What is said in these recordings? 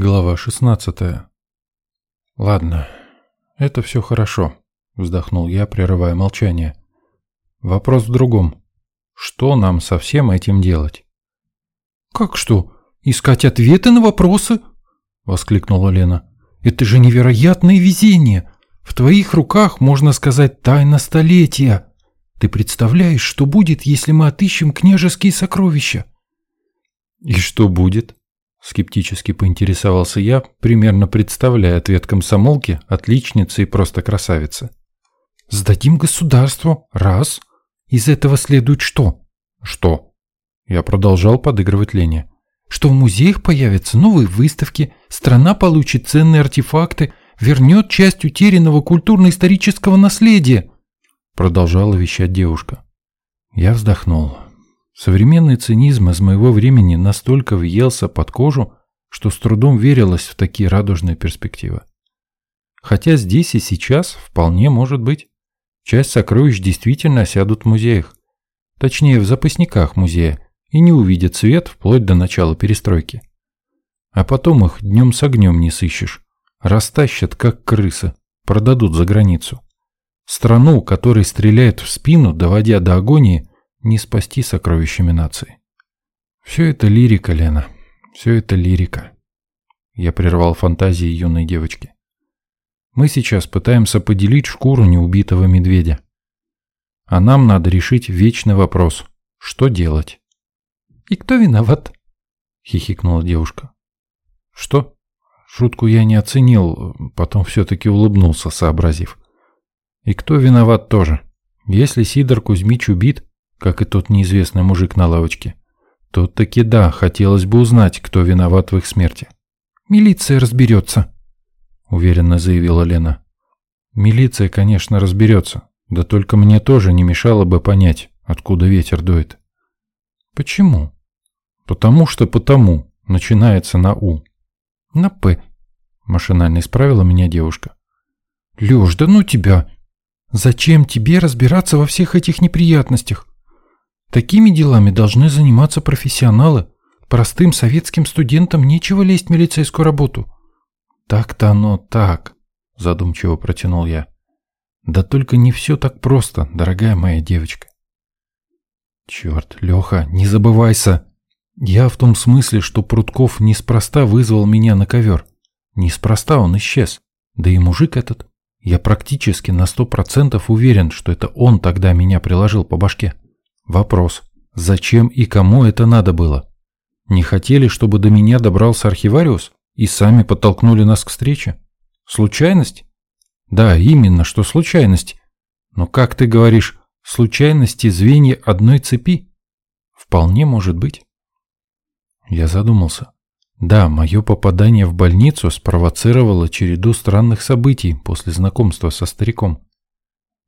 Глава 16 «Ладно, это все хорошо», — вздохнул я, прерывая молчание. «Вопрос в другом. Что нам со всем этим делать?» «Как что? Искать ответы на вопросы?» — воскликнула Лена. «Это же невероятное везение! В твоих руках, можно сказать, тайна столетия. Ты представляешь, что будет, если мы отыщем княжеские сокровища?» «И что будет?» Скептически поинтересовался я, примерно представляя ответ комсомолки, отличницы и просто красавицы. «Сдадим государству. Раз. Из этого следует что?» «Что?» Я продолжал подыгрывать Лене. «Что в музеях появятся новые выставки, страна получит ценные артефакты, вернет часть утерянного культурно-исторического наследия», продолжала вещать девушка. Я вздохнул. Современный цинизм из моего времени настолько въелся под кожу, что с трудом верилось в такие радужные перспективы. Хотя здесь и сейчас вполне может быть. Часть сокровищ действительно осядут в музеях. Точнее, в запасниках музея, и не увидят свет вплоть до начала перестройки. А потом их днем с огнем не сыщешь. Растащат, как крысы, продадут за границу. Страну, которой стреляют в спину, доводя до агонии, не спасти сокровищами нации. Все это лирика, Лена. Все это лирика. Я прервал фантазии юной девочки. Мы сейчас пытаемся поделить шкуру неубитого медведя. А нам надо решить вечный вопрос. Что делать? «И кто виноват?» — хихикнула девушка. «Что?» Шутку я не оценил, потом все-таки улыбнулся, сообразив. «И кто виноват тоже? Если Сидор Кузьмич убит, как и тот неизвестный мужик на лавочке. Тут таки да, хотелось бы узнать, кто виноват в их смерти. «Милиция разберется», — уверенно заявила Лена. «Милиция, конечно, разберется, да только мне тоже не мешало бы понять, откуда ветер дует». «Почему?» «Потому что потому начинается на «у». «На «п», — машинально исправила меня девушка. «Лёш, да ну тебя! Зачем тебе разбираться во всех этих неприятностях? Такими делами должны заниматься профессионалы. Простым советским студентам нечего лезть в милицейскую работу. Так-то оно так, задумчиво протянул я. Да только не все так просто, дорогая моя девочка. Черт, Леха, не забывайся. Я в том смысле, что Прутков неспроста вызвал меня на ковер. Неспроста он исчез. Да и мужик этот. Я практически на сто процентов уверен, что это он тогда меня приложил по башке. Вопрос. Зачем и кому это надо было? Не хотели, чтобы до меня добрался архивариус и сами подтолкнули нас к встрече? Случайность? Да, именно, что случайность. Но как ты говоришь, случайности звенья одной цепи? Вполне может быть. Я задумался. Да, мое попадание в больницу спровоцировало череду странных событий после знакомства со стариком.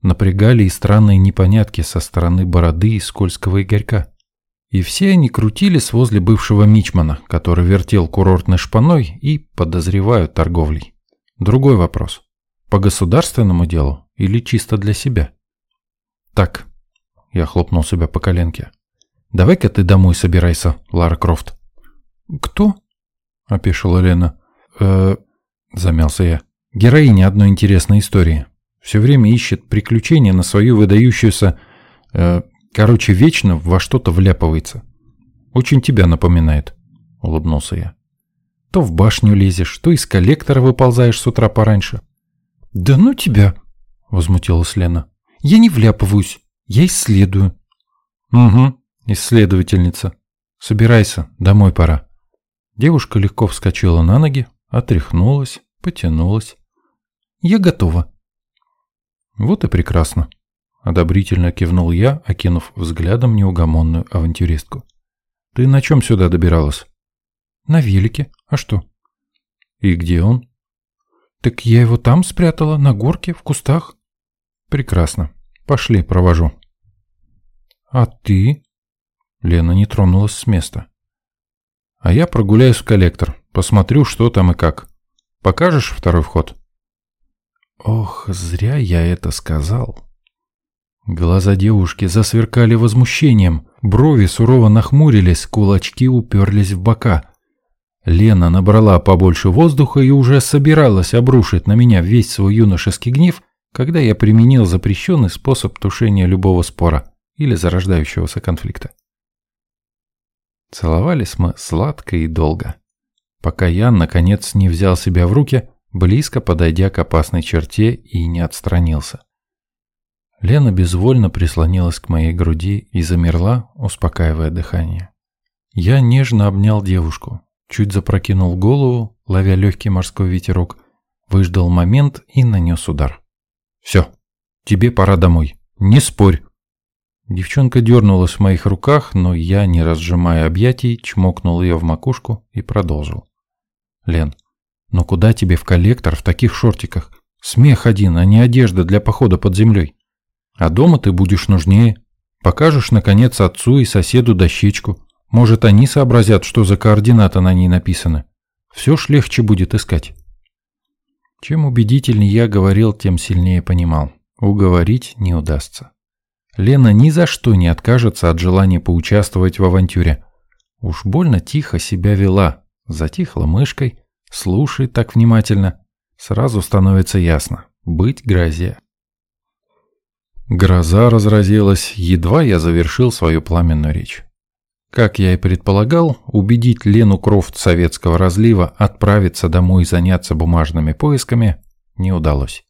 Напрягали и странные непонятки со стороны бороды и скользкого Игорька. И все они крутились возле бывшего мичмана, который вертел курортной шпаной и, подозреваю, торговлей. Другой вопрос. По государственному делу или чисто для себя? Так, я хлопнул себя по коленке. Давай-ка ты домой собирайся, Лара Крофт. Кто? Опешила Лена. э замялся я. Героиня одной интересной истории. Все время ищет приключения на свою выдающуюся... Э, короче, вечно во что-то вляпывается. Очень тебя напоминает, улыбнулся я. То в башню лезешь, то из коллектора выползаешь с утра пораньше. Да ну тебя, возмутилась Лена. Я не вляпываюсь, я исследую. Угу, исследовательница. Собирайся, домой пора. Девушка легко вскочила на ноги, отряхнулась, потянулась. Я готова. «Вот и прекрасно», — одобрительно кивнул я, окинув взглядом неугомонную авантюристку. «Ты на чем сюда добиралась?» «На велике. А что?» «И где он?» «Так я его там спрятала, на горке, в кустах». «Прекрасно. Пошли, провожу». «А ты?» Лена не тронулась с места. «А я прогуляюсь в коллектор, посмотрю, что там и как. Покажешь второй вход?» Ох, зря я это сказал. Глаза девушки засверкали возмущением, брови сурово нахмурились, кулачки уперлись в бока. Лена набрала побольше воздуха и уже собиралась обрушить на меня весь свой юношеский гнев, когда я применил запрещенный способ тушения любого спора или зарождающегося конфликта. Целовались мы сладко и долго, пока я, наконец, не взял себя в руки, близко подойдя к опасной черте и не отстранился. Лена безвольно прислонилась к моей груди и замерла, успокаивая дыхание. Я нежно обнял девушку, чуть запрокинул голову, ловя легкий морской ветерок, выждал момент и нанес удар. «Все, тебе пора домой. Не спорь!» Девчонка дернулась в моих руках, но я, не разжимая объятий, чмокнул ее в макушку и продолжил. «Лен, но куда тебе в коллектор в таких шортиках? Смех один, а не одежда для похода под землей. А дома ты будешь нужнее. Покажешь, наконец, отцу и соседу дощечку. Может, они сообразят, что за координаты на ней написаны. Все ж легче будет искать. Чем убедительнее я говорил, тем сильнее понимал. Уговорить не удастся. Лена ни за что не откажется от желания поучаствовать в авантюре. Уж больно тихо себя вела, затихла мышкой, слушает так внимательно. Сразу становится ясно. Быть грозе. Гроза разразилась, едва я завершил свою пламенную речь. Как я и предполагал, убедить Лену Крофт советского разлива отправиться домой и заняться бумажными поисками не удалось.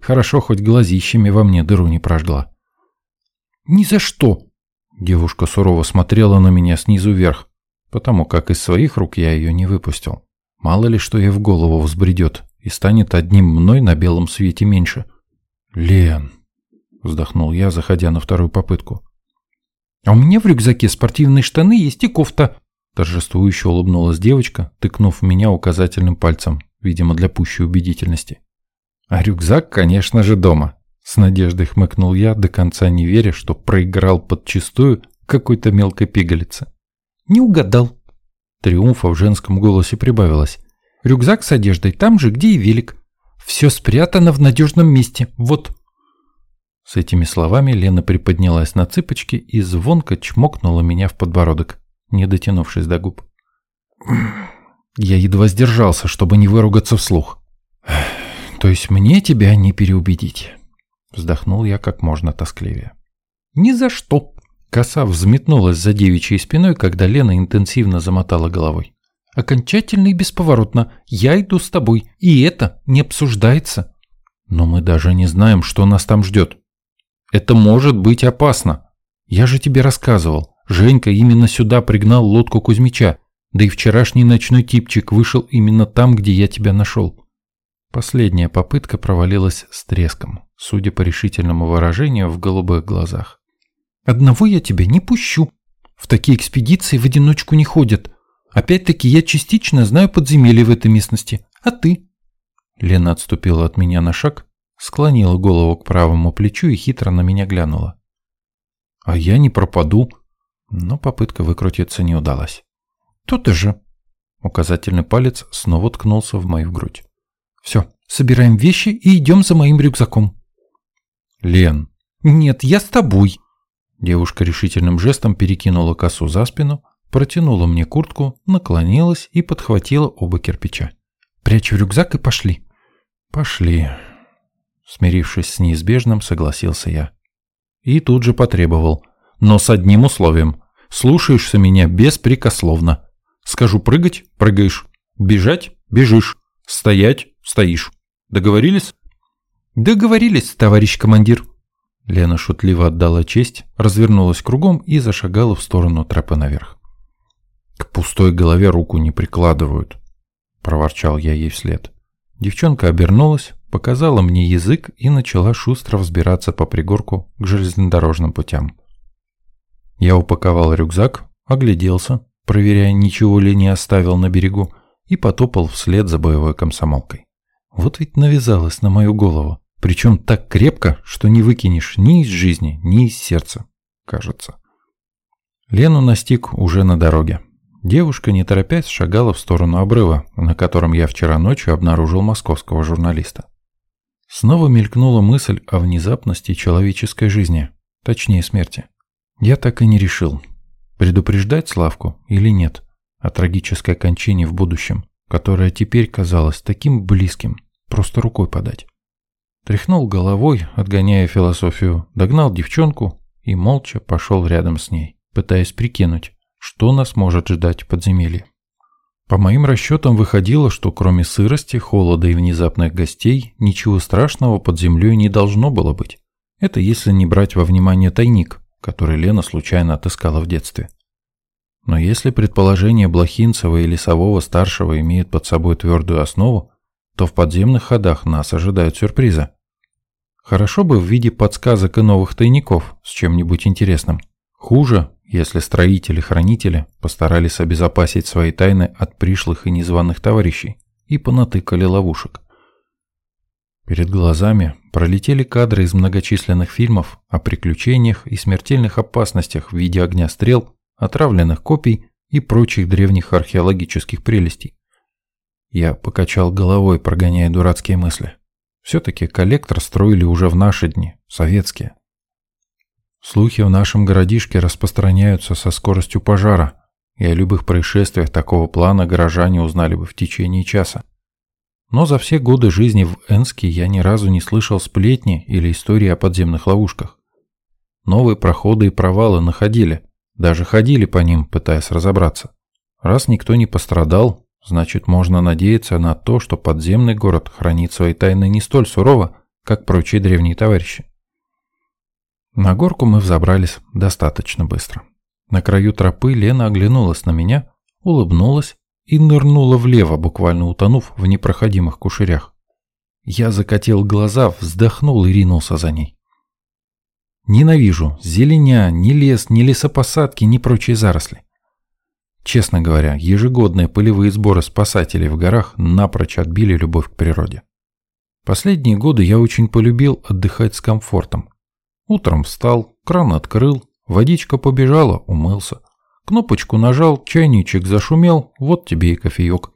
Хорошо, хоть глазищами во мне дыру не прожгла. «Ни за что!» Девушка сурово смотрела на меня снизу вверх, потому как из своих рук я ее не выпустил. Мало ли, что ей в голову взбредет и станет одним мной на белом свете меньше. «Лен!» вздохнул я, заходя на вторую попытку. «А у меня в рюкзаке спортивные штаны есть и кофта», торжествующе улыбнулась девочка, тыкнув меня указательным пальцем, видимо, для пущей убедительности. «А рюкзак, конечно же, дома», с надеждой хмыкнул я, до конца не веря, что проиграл подчистую какой-то мелкой пигалице. «Не угадал». Триумфа в женском голосе прибавилось. «Рюкзак с одеждой там же, где и велик. Все спрятано в надежном месте. Вот». С этими словами Лена приподнялась на цыпочки и звонко чмокнула меня в подбородок, не дотянувшись до губ. Я едва сдержался, чтобы не выругаться вслух. «То есть мне тебя не переубедить?» Вздохнул я как можно тоскливее. «Ни за что!» Коса взметнулась за девичьей спиной, когда Лена интенсивно замотала головой. «Окончательно и бесповоротно. Я иду с тобой, и это не обсуждается». «Но мы даже не знаем, что нас там ждет», это может быть опасно. Я же тебе рассказывал. Женька именно сюда пригнал лодку Кузьмича. Да и вчерашний ночной типчик вышел именно там, где я тебя нашел. Последняя попытка провалилась с треском, судя по решительному выражению в голубых глазах. «Одного я тебя не пущу. В такие экспедиции в одиночку не ходят. Опять-таки я частично знаю подземелье в этой местности. А ты?» Лена отступила от меня на шаг, склонила голову к правому плечу и хитро на меня глянула. «А я не пропаду!» Но попытка выкрутиться не удалась. «То-то же!» Указательный палец снова ткнулся в мою грудь. «Все, собираем вещи и идем за моим рюкзаком». «Лен!» «Нет, я с тобой!» Девушка решительным жестом перекинула косу за спину, протянула мне куртку, наклонилась и подхватила оба кирпича. «Прячь в рюкзак и пошли». «Пошли», Смирившись с неизбежным, согласился я. И тут же потребовал. Но с одним условием. Слушаешься меня беспрекословно. Скажу прыгать – прыгаешь. Бежать – бежишь. Стоять – стоишь. Договорились? Договорились, товарищ командир. Лена шутливо отдала честь, развернулась кругом и зашагала в сторону тропы наверх. «К пустой голове руку не прикладывают», – проворчал я ей вслед. Девчонка обернулась, показала мне язык и начала шустро взбираться по пригорку к железнодорожным путям. Я упаковал рюкзак, огляделся, проверяя, ничего ли не оставил на берегу, и потопал вслед за боевой комсомолкой. Вот ведь навязалась на мою голову, причем так крепко, что не выкинешь ни из жизни, ни из сердца, кажется. Лену настиг уже на дороге. Девушка, не торопясь, шагала в сторону обрыва, на котором я вчера ночью обнаружил московского журналиста. Снова мелькнула мысль о внезапности человеческой жизни, точнее смерти. Я так и не решил, предупреждать Славку или нет. о трагической кончине в будущем, которое теперь казалось таким близким, просто рукой подать. Тряхнул головой, отгоняя философию, догнал девчонку и молча пошел рядом с ней, пытаясь прикинуть, что нас может ждать в подземелье. По моим расчетам выходило, что кроме сырости, холода и внезапных гостей, ничего страшного под землей не должно было быть. Это если не брать во внимание тайник, который Лена случайно отыскала в детстве. Но если предположение Блохинцева и Лесового-старшего имеют под собой твердую основу, то в подземных ходах нас ожидают сюрпризы. Хорошо бы в виде подсказок и новых тайников с чем-нибудь интересным. Хуже, если строители-хранители постарались обезопасить свои тайны от пришлых и незваных товарищей и понатыкали ловушек. Перед глазами пролетели кадры из многочисленных фильмов о приключениях и смертельных опасностях в виде огня стрел, отравленных копий и прочих древних археологических прелестей. Я покачал головой, прогоняя дурацкие мысли. Все-таки коллектор строили уже в наши дни, советские. Слухи в нашем городишке распространяются со скоростью пожара, и о любых происшествиях такого плана горожане узнали бы в течение часа. Но за все годы жизни в Энске я ни разу не слышал сплетни или истории о подземных ловушках. Новые проходы и провалы находили, даже ходили по ним, пытаясь разобраться. Раз никто не пострадал, значит можно надеяться на то, что подземный город хранит свои тайны не столь сурово, как прочие древние товарищи. На горку мы взобрались достаточно быстро. На краю тропы Лена оглянулась на меня, улыбнулась и нырнула влево, буквально утонув в непроходимых кушерях. Я закатил глаза, вздохнул и ринулся за ней. Ненавижу зеленя, ни лес, ни лесопосадки, ни прочие заросли. Честно говоря, ежегодные полевые сборы спасателей в горах напрочь отбили любовь к природе. Последние годы я очень полюбил отдыхать с комфортом, Утром встал, кран открыл, водичка побежала, умылся. Кнопочку нажал, чайничек зашумел, вот тебе и кофеек.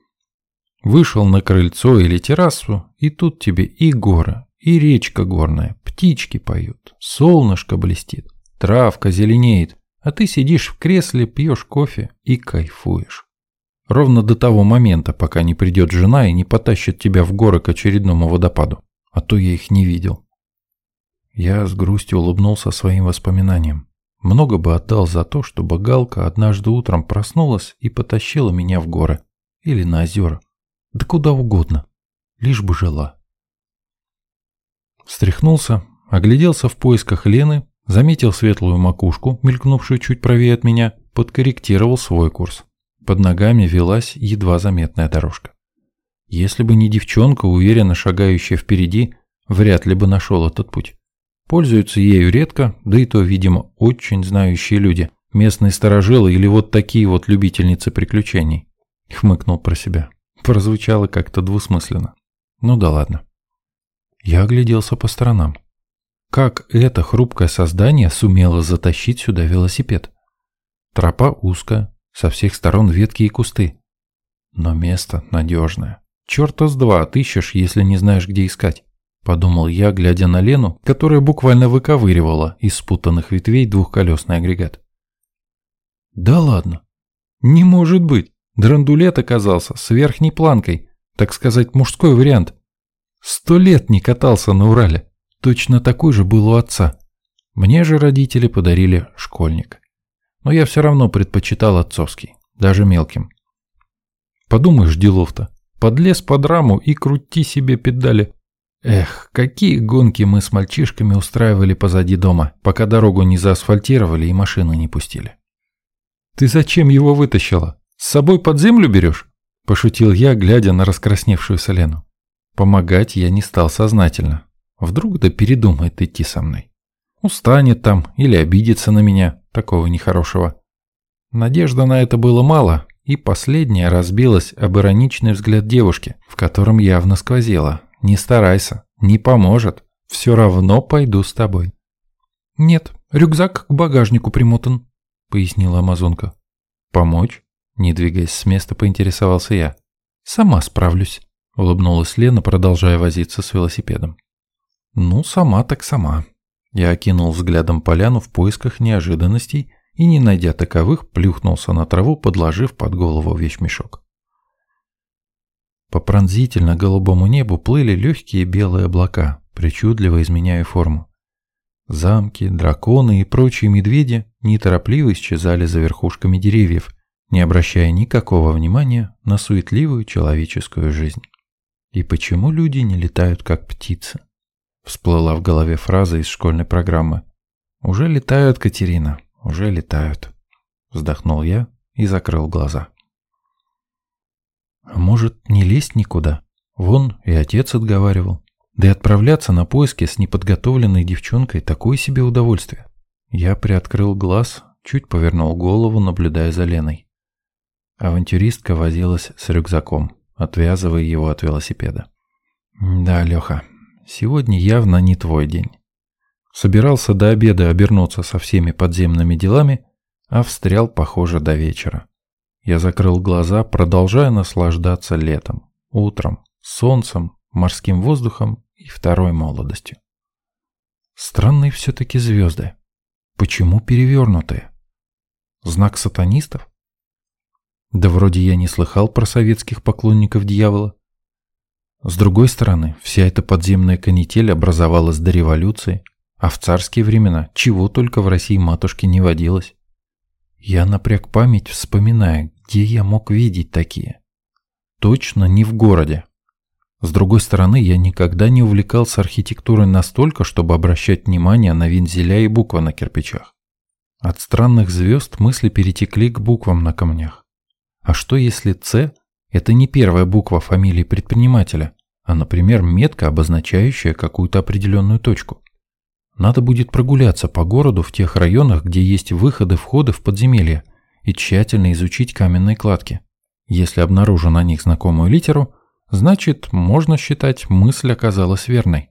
Вышел на крыльцо или террасу, и тут тебе и горы, и речка горная, птички поют, солнышко блестит, травка зеленеет, а ты сидишь в кресле, пьешь кофе и кайфуешь. Ровно до того момента, пока не придет жена и не потащит тебя в горы к очередному водопаду. А то я их не видел. Я с грустью улыбнулся своим воспоминаниям. Много бы отдал за то, чтобы Галка однажды утром проснулась и потащила меня в горы. Или на озера. Да куда угодно. Лишь бы жила. Встряхнулся, огляделся в поисках Лены, заметил светлую макушку, мелькнувшую чуть правее от меня, подкорректировал свой курс. Под ногами велась едва заметная дорожка. Если бы не девчонка, уверенно шагающая впереди, вряд ли бы нашел этот путь. Пользуются ею редко, да и то, видимо, очень знающие люди, местные сторожилы или вот такие вот любительницы приключений. Хмыкнул про себя. Прозвучало как-то двусмысленно. Ну да ладно. Я огляделся по сторонам. Как это хрупкое создание сумело затащить сюда велосипед? Тропа узкая, со всех сторон ветки и кусты. Но место надежное. Черта с два отыщешь, если не знаешь, где искать. Подумал я, глядя на Лену, которая буквально выковыривала из спутанных ветвей двухколесный агрегат. Да ладно. Не может быть. Драндулет оказался с верхней планкой, так сказать, мужской вариант. Сто лет не катался на Урале. Точно такой же был у отца. Мне же родители подарили школьник. Но я все равно предпочитал отцовский, даже мелким. Подумаешь, делов-то. Подлез под раму и крути себе педали. Эх, какие гонки мы с мальчишками устраивали позади дома, пока дорогу не заасфальтировали и машины не пустили. «Ты зачем его вытащила? С собой под землю берешь?» – пошутил я, глядя на раскрасневшуюся Лену. Помогать я не стал сознательно. Вдруг да передумает идти со мной. Устанет там или обидится на меня, такого нехорошего. Надежда на это было мало, и последняя разбилась об ироничный взгляд девушки, в котором явно сквозило. Не старайся, не поможет. Все равно пойду с тобой. Нет, рюкзак к багажнику примотан, пояснила амазонка. Помочь? Не двигаясь с места, поинтересовался я. Сама справлюсь, улыбнулась Лена, продолжая возиться с велосипедом. Ну, сама так сама. Я окинул взглядом поляну в поисках неожиданностей и, не найдя таковых, плюхнулся на траву, подложив под голову вещмешок. По пронзительно голубому небу плыли легкие белые облака, причудливо изменяя форму. Замки, драконы и прочие медведи неторопливо исчезали за верхушками деревьев, не обращая никакого внимания на суетливую человеческую жизнь. И почему люди не летают как птицы? Всплыла в голове фраза из школьной программы. «Уже летают, Катерина, уже летают», — вздохнул я и закрыл глаза. «А может, не лезть никуда? Вон и отец отговаривал. Да и отправляться на поиски с неподготовленной девчонкой – такое себе удовольствие. Я приоткрыл глаз, чуть повернул голову, наблюдая за Леной. Авантюристка возилась с рюкзаком, отвязывая его от велосипеда. «Да, Леха, сегодня явно не твой день». Собирался до обеда обернуться со всеми подземными делами, а встрял, похоже, до вечера. Я закрыл глаза, продолжая наслаждаться летом, утром, солнцем, морским воздухом и второй молодостью. Странные все-таки звезды. Почему перевернутые? Знак сатанистов? Да вроде я не слыхал про советских поклонников дьявола. С другой стороны, вся эта подземная канитель образовалась до революции, а в царские времена чего только в России матушки не водилось. Я напряг память, вспоминая, где я мог видеть такие. Точно не в городе, с другой стороны, я никогда не увлекался архитектурой настолько, чтобы обращать внимание на вензеля и буквы на кирпичах. От странных звезд мысли перетекли к буквам на камнях. А что если «Ц» – это не первая буква фамилии предпринимателя, а, например, метка, обозначающая какую-то определенную точку? Надо будет прогуляться по городу в тех районах, где есть выходы-входы в подземелье, и тщательно изучить каменные кладки. Если обнаружу на них знакомую литеру – Значит, можно считать, мысль оказалась верной.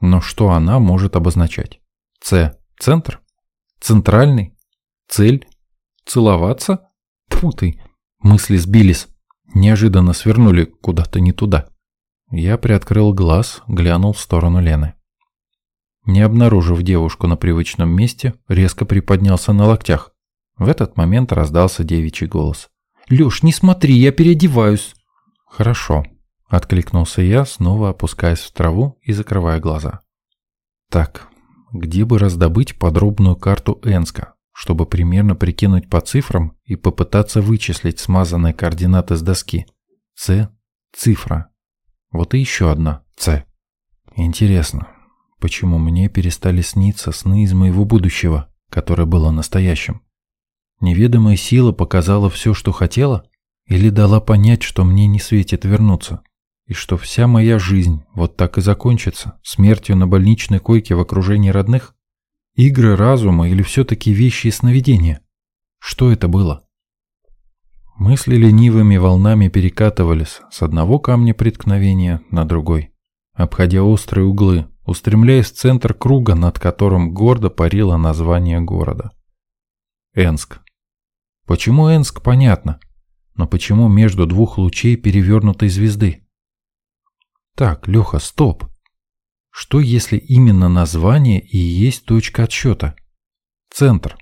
Но что она может обозначать? С – центр? Центральный? Цель? Целоваться? Тьфу ты, мысли сбились, неожиданно свернули куда-то не туда. Я приоткрыл глаз, глянул в сторону Лены. Не обнаружив девушку на привычном месте, резко приподнялся на локтях. В этот момент раздался девичий голос. «Лёш, не смотри, я переодеваюсь!» «Хорошо», — откликнулся я, снова опускаясь в траву и закрывая глаза. «Так, где бы раздобыть подробную карту Энска, чтобы примерно прикинуть по цифрам и попытаться вычислить смазанные координаты с доски? С — цифра. Вот и еще одна — С. Интересно, почему мне перестали сниться сны из моего будущего, которое было настоящим? Неведомая сила показала все, что хотела?» Или дала понять, что мне не светит вернуться, и что вся моя жизнь вот так и закончится, смертью на больничной койке в окружении родных? Игры разума или все-таки вещи и сновидения? Что это было? Мысли ленивыми волнами перекатывались с одного камня преткновения на другой, обходя острые углы, устремляясь в центр круга, над которым гордо парило название города. Энск. Почему Энск, понятно. Но почему между двух лучей перевернутой звезды? Так, Леха, стоп. Что если именно название и есть точка отсчета? Центр.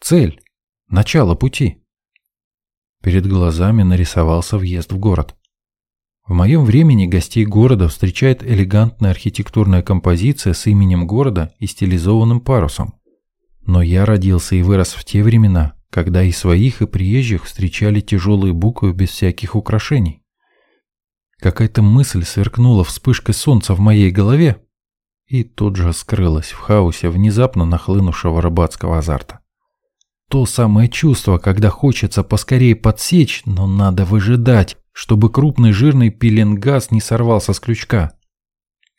Цель. Начало пути. Перед глазами нарисовался въезд в город. В моем времени гостей города встречает элегантная архитектурная композиция с именем города и стилизованным парусом. Но я родился и вырос в те времена, когда и своих, и приезжих встречали тяжелые буквы без всяких украшений. Какая-то мысль сверкнула вспышкой солнца в моей голове и тут же скрылась в хаосе внезапно нахлынувшего рыбацкого азарта. То самое чувство, когда хочется поскорее подсечь, но надо выжидать, чтобы крупный жирный пеленгаз не сорвался с крючка.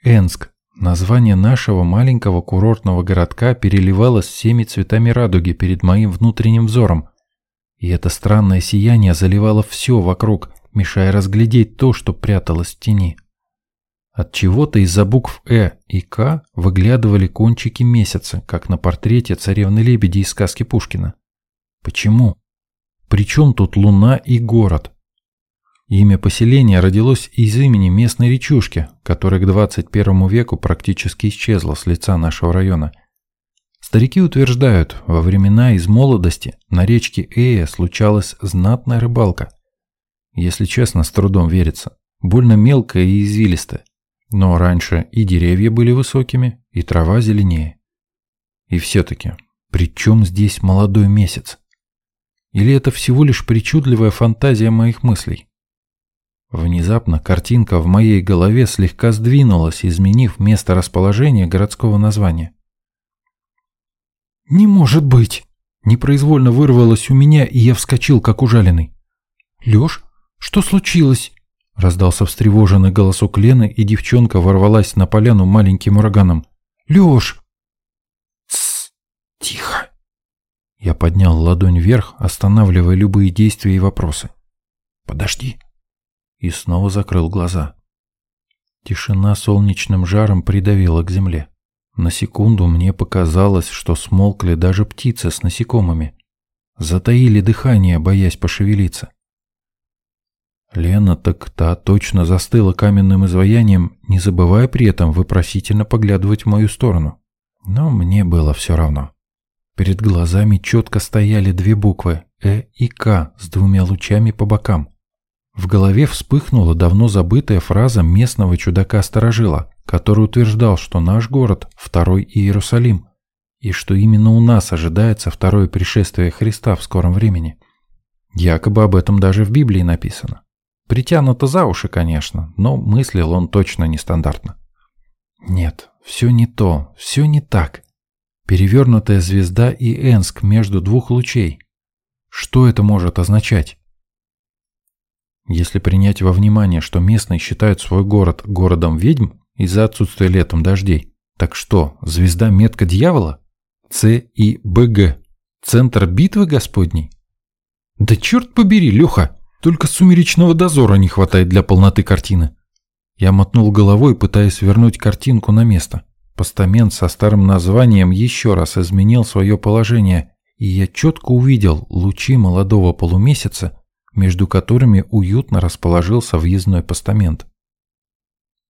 Энск, Название нашего маленького курортного городка переливалось всеми цветами радуги перед моим внутренним взором. И это странное сияние заливало все вокруг, мешая разглядеть то, что пряталось в тени. От чего-то из-за букв «Э» и «К» выглядывали кончики месяца, как на портрете царевны-лебеди из сказки Пушкина. Почему? Причем тут луна и город? Имя поселения родилось из имени местной речушки, которая к 21 веку практически исчезла с лица нашего района. Старики утверждают, во времена из молодости на речке Эя случалась знатная рыбалка. Если честно, с трудом верится. Больно мелкая и извилистая. Но раньше и деревья были высокими, и трава зеленее. И все-таки, при чем здесь молодой месяц? Или это всего лишь причудливая фантазия моих мыслей? Внезапно картинка в моей голове слегка сдвинулась, изменив место расположения городского названия. «Не может быть!» Непроизвольно вырвалось у меня, и я вскочил, как ужаленный. «Лёш, что случилось?» Раздался встревоженный голосок Лены, и девчонка ворвалась на поляну маленьким ураганом. «Лёш!» «Тссс! Тихо!» Я поднял ладонь вверх, останавливая любые действия и вопросы. «Подожди!» И снова закрыл глаза. Тишина солнечным жаром придавила к земле. На секунду мне показалось, что смолкли даже птицы с насекомыми. Затаили дыхание, боясь пошевелиться. Лена так та точно застыла каменным изваянием, не забывая при этом вопросительно поглядывать в мою сторону. Но мне было все равно. Перед глазами четко стояли две буквы «Э» и «К» с двумя лучами по бокам. В голове вспыхнула давно забытая фраза местного чудака-старожила, который утверждал, что наш город – второй Иерусалим, и что именно у нас ожидается второе пришествие Христа в скором времени. Якобы об этом даже в Библии написано. Притянуто за уши, конечно, но мыслил он точно нестандартно. Нет, все не то, все не так. Перевернутая звезда и Энск между двух лучей. Что это может означать? Если принять во внимание, что местные считают свой город городом ведьм из-за отсутствия летом дождей, так что, звезда метка дьявола? С и БГ. Центр битвы Господней? Да черт побери, Леха! Только сумеречного дозора не хватает для полноты картины. Я мотнул головой, пытаясь вернуть картинку на место. Постамент со старым названием еще раз изменил свое положение, и я четко увидел лучи молодого полумесяца, между которыми уютно расположился въездной постамент.